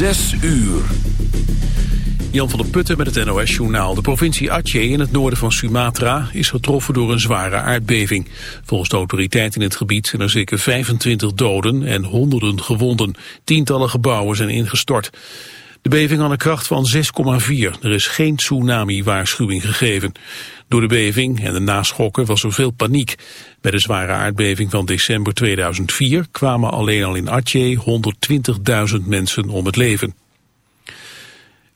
Zes uur. Jan van der Putten met het NOS-journaal. De provincie Aceh in het noorden van Sumatra is getroffen door een zware aardbeving. Volgens de autoriteiten in het gebied zijn er zeker 25 doden en honderden gewonden. Tientallen gebouwen zijn ingestort. De beving had een kracht van 6,4. Er is geen tsunami-waarschuwing gegeven. Door de beving en de naschokken was er veel paniek. Bij de zware aardbeving van december 2004 kwamen alleen al in Aceh 120.000 mensen om het leven.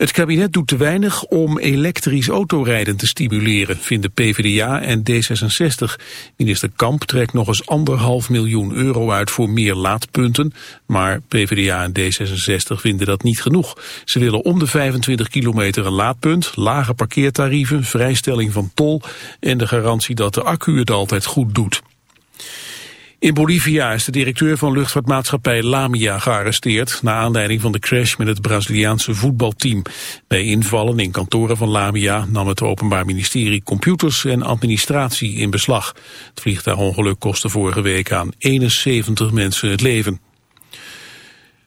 Het kabinet doet te weinig om elektrisch autorijden te stimuleren, vinden PvdA en D66. Minister Kamp trekt nog eens anderhalf miljoen euro uit voor meer laadpunten, maar PvdA en D66 vinden dat niet genoeg. Ze willen om de 25 kilometer een laadpunt, lage parkeertarieven, vrijstelling van tol en de garantie dat de accu het altijd goed doet. In Bolivia is de directeur van luchtvaartmaatschappij Lamia gearresteerd... na aanleiding van de crash met het Braziliaanse voetbalteam. Bij invallen in kantoren van Lamia nam het Openbaar Ministerie... computers en administratie in beslag. Het vliegtuigongeluk kostte vorige week aan 71 mensen het leven.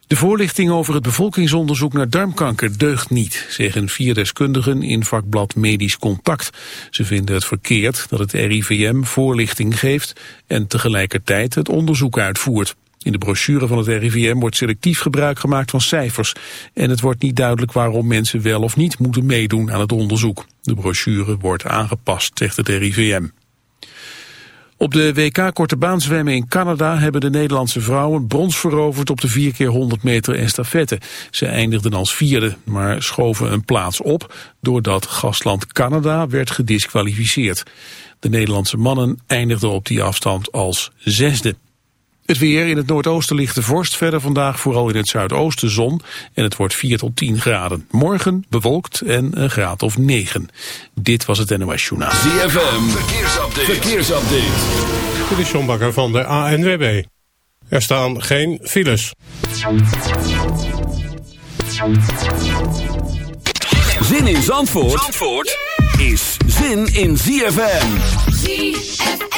De voorlichting over het bevolkingsonderzoek naar darmkanker deugt niet, zeggen vier deskundigen in vakblad Medisch Contact. Ze vinden het verkeerd dat het RIVM voorlichting geeft en tegelijkertijd het onderzoek uitvoert. In de brochure van het RIVM wordt selectief gebruik gemaakt van cijfers. En het wordt niet duidelijk waarom mensen wel of niet moeten meedoen aan het onderzoek. De brochure wordt aangepast, zegt het RIVM. Op de WK Korte Baan zwemmen in Canada hebben de Nederlandse vrouwen brons veroverd op de 4 keer 100 meter estafette. Ze eindigden als vierde, maar schoven een plaats op doordat gastland Canada werd gedisqualificeerd. De Nederlandse mannen eindigden op die afstand als zesde. Het weer in het noordoosten ligt de vorst. Verder vandaag vooral in het zuidoosten zon. En het wordt 4 tot 10 graden. Morgen bewolkt en een graad of 9. Dit was het NOS Journaal. ZFM, verkeersupdate. verkeersupdate. Dit is John Bakker van de ANWB. Er staan geen files. Zin in Zandvoort, Zandvoort is zin in ZFM. ZFM.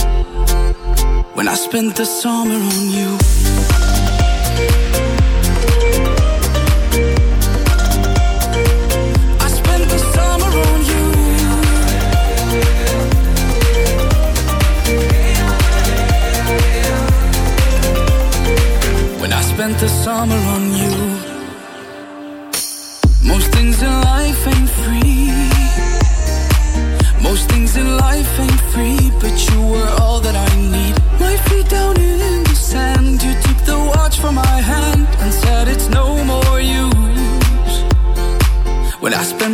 When I spent the summer on you. I spent the summer on you. When I spent the summer on you. Most things in life ain't free. Most things in life ain't free, but you were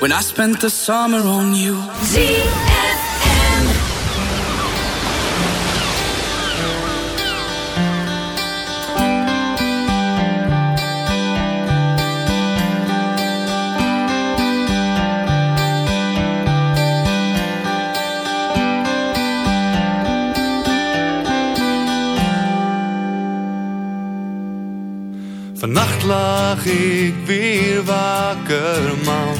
When I spent the summer on you. ZFM. Vannacht lag ik weer wakker, man.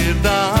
verdad.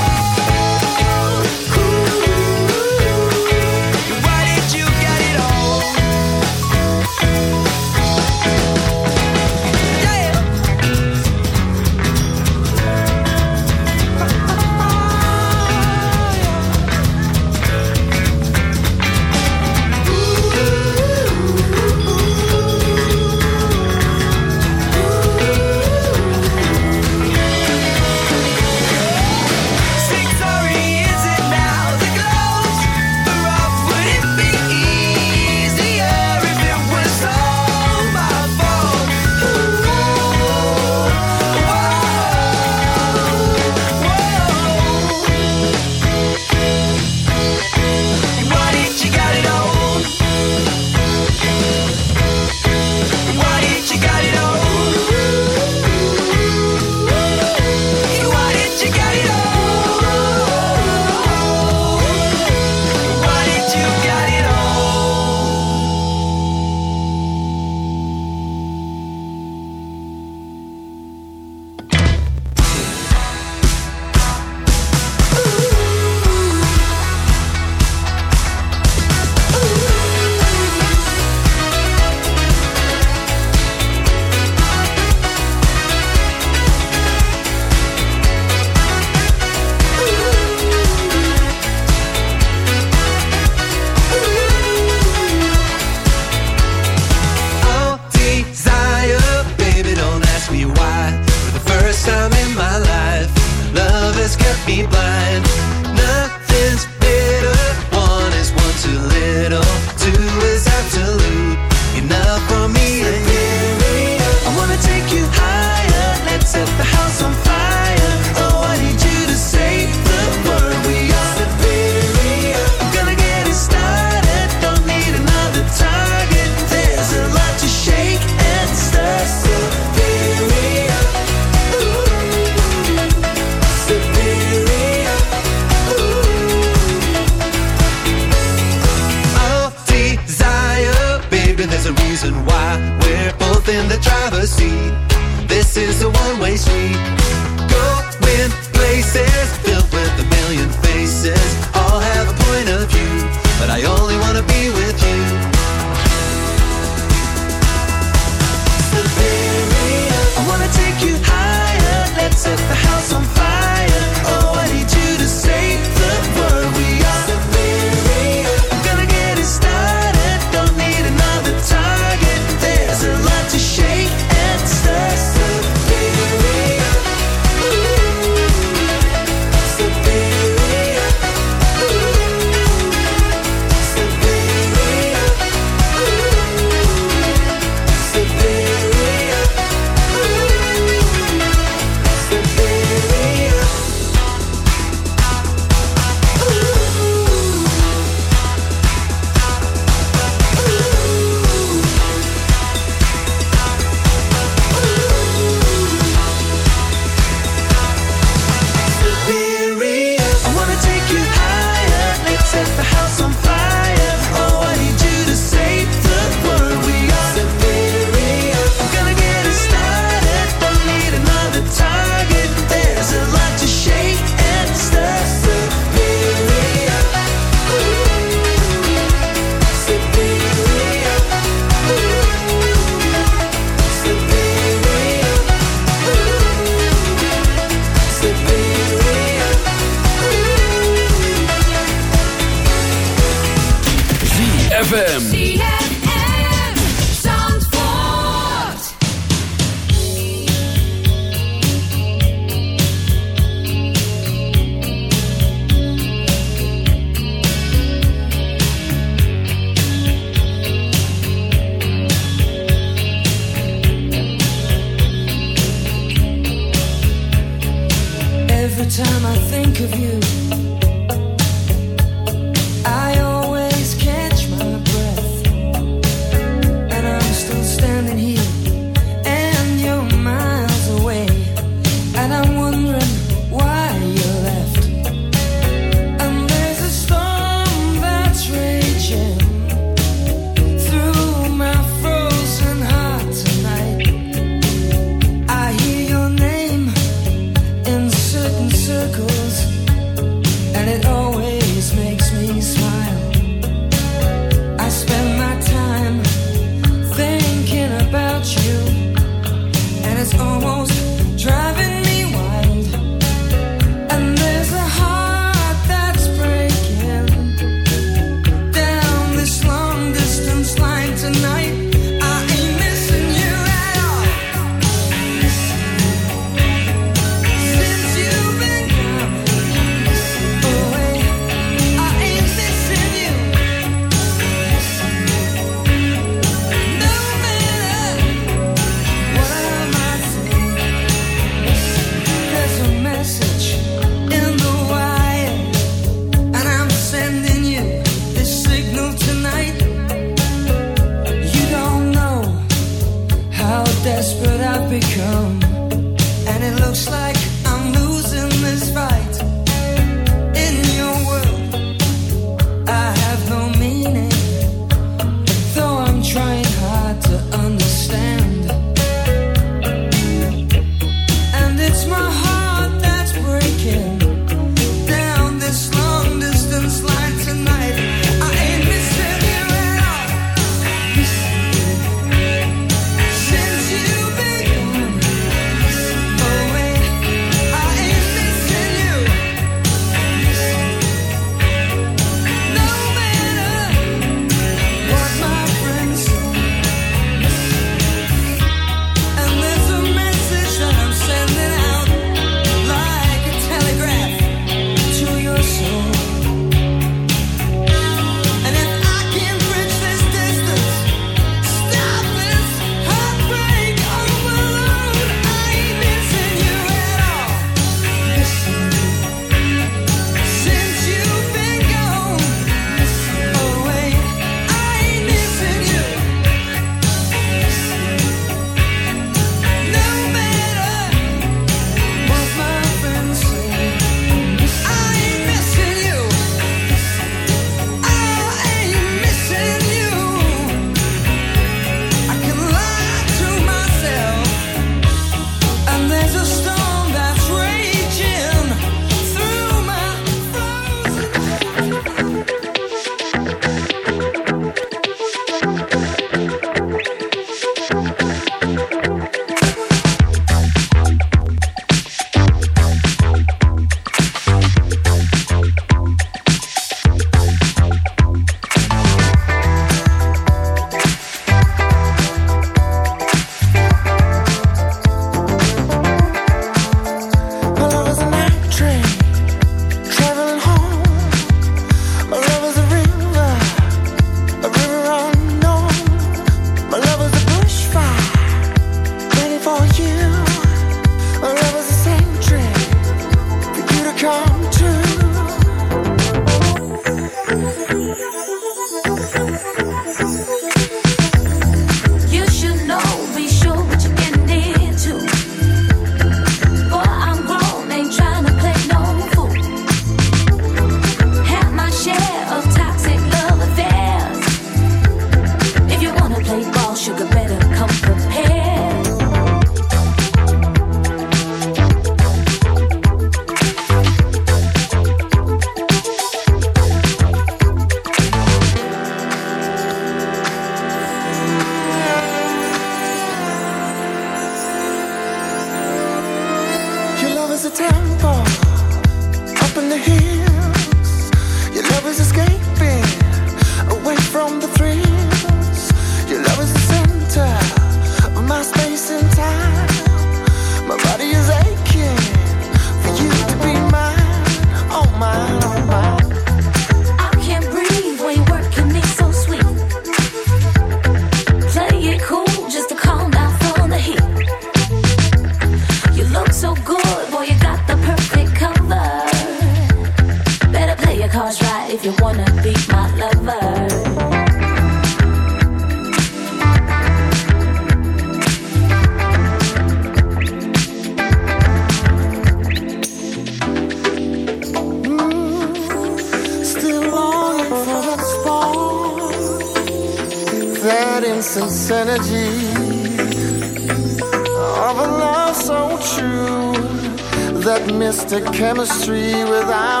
chemistry without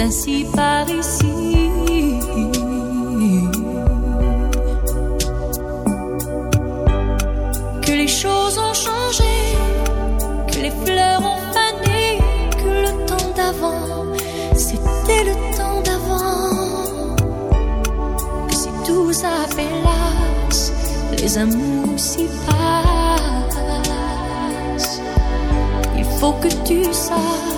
ainsi par ici. Que les choses ont changé, que les fleurs ont fané, que le temps d'avant, c'était le temps d'avant. Que si tout s'appelasse, les amours s'y passent. Il faut que tu saches,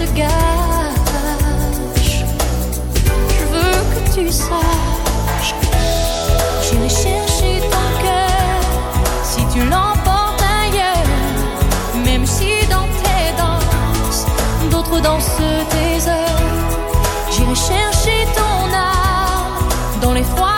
Je veux que tu saches, j'irai chercher ton cœur. Si tu l'emportes ailleurs, même si dans tes danses, d'autres dansent tes heures. J'irai chercher ton âme dans les froids,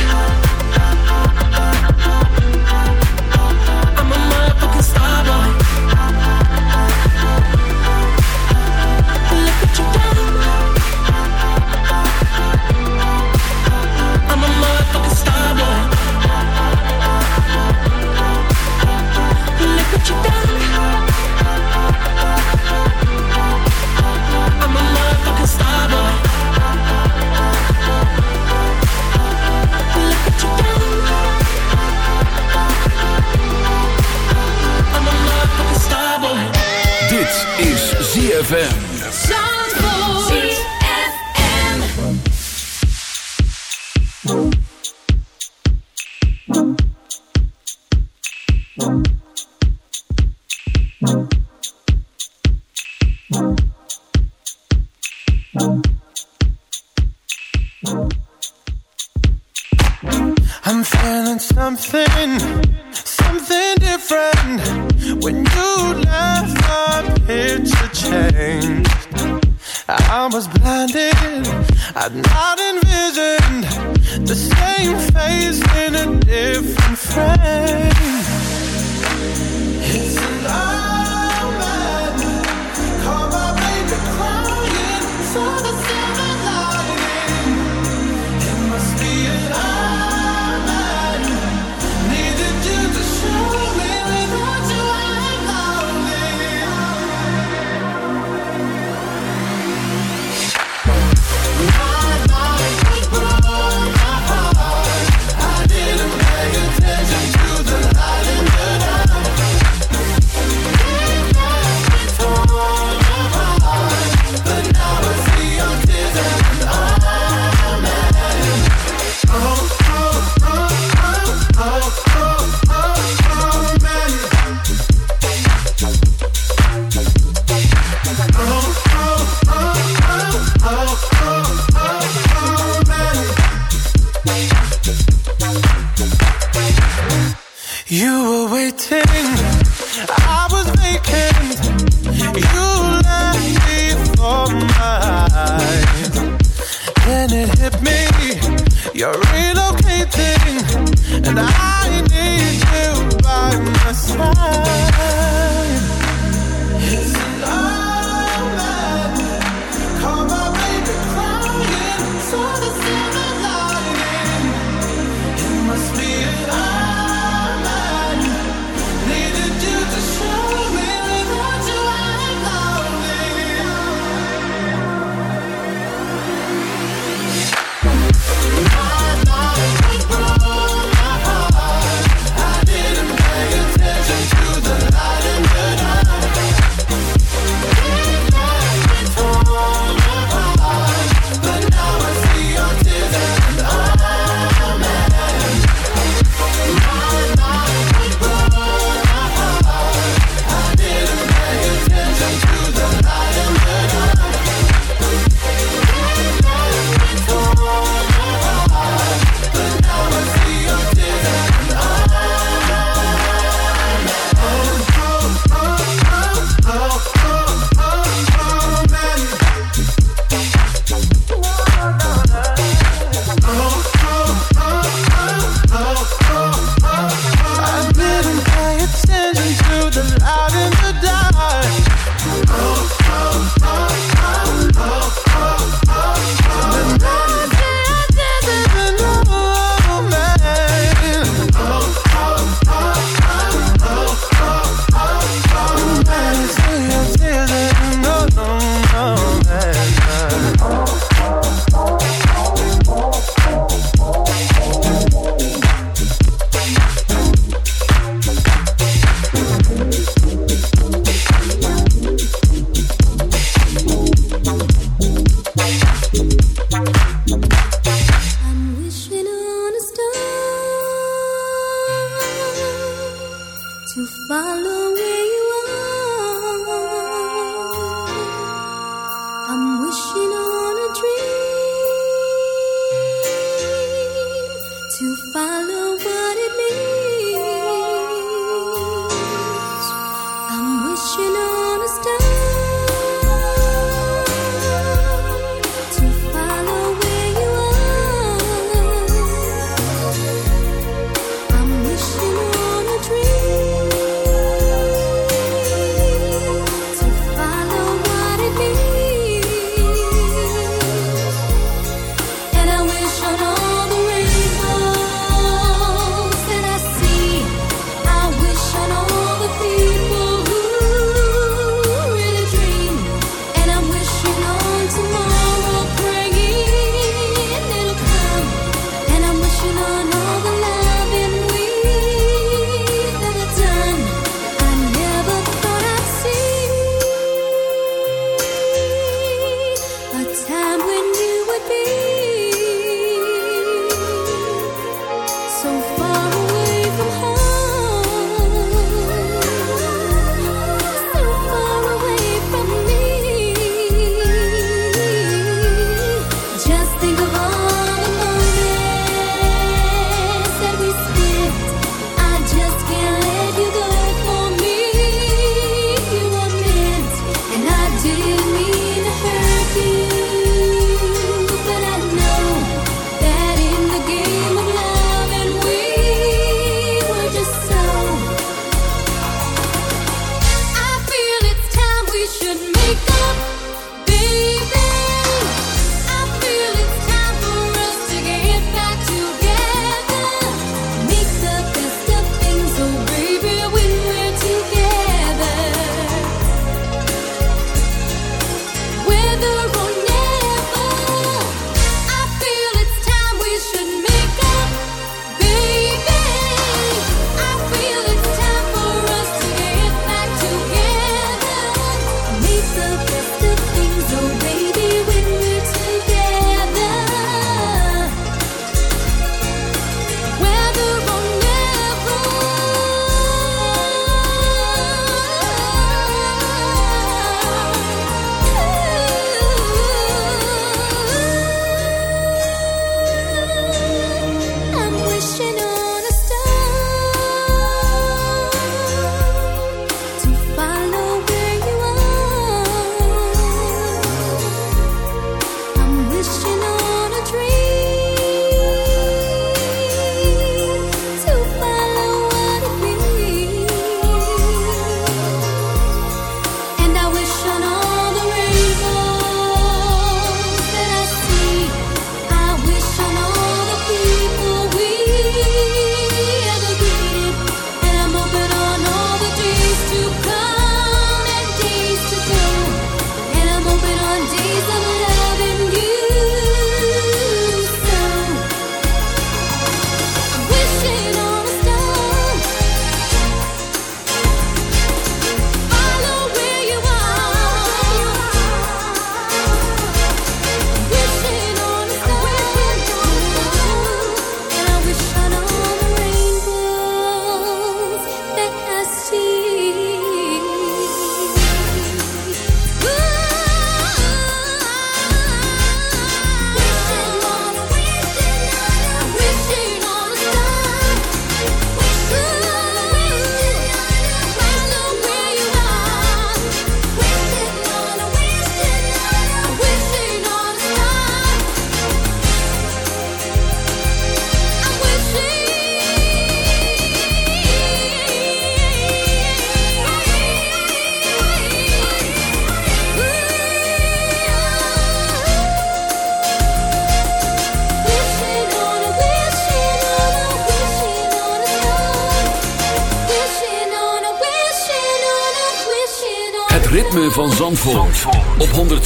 To follow where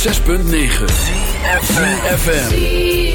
106.9 FM.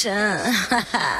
神，哈哈。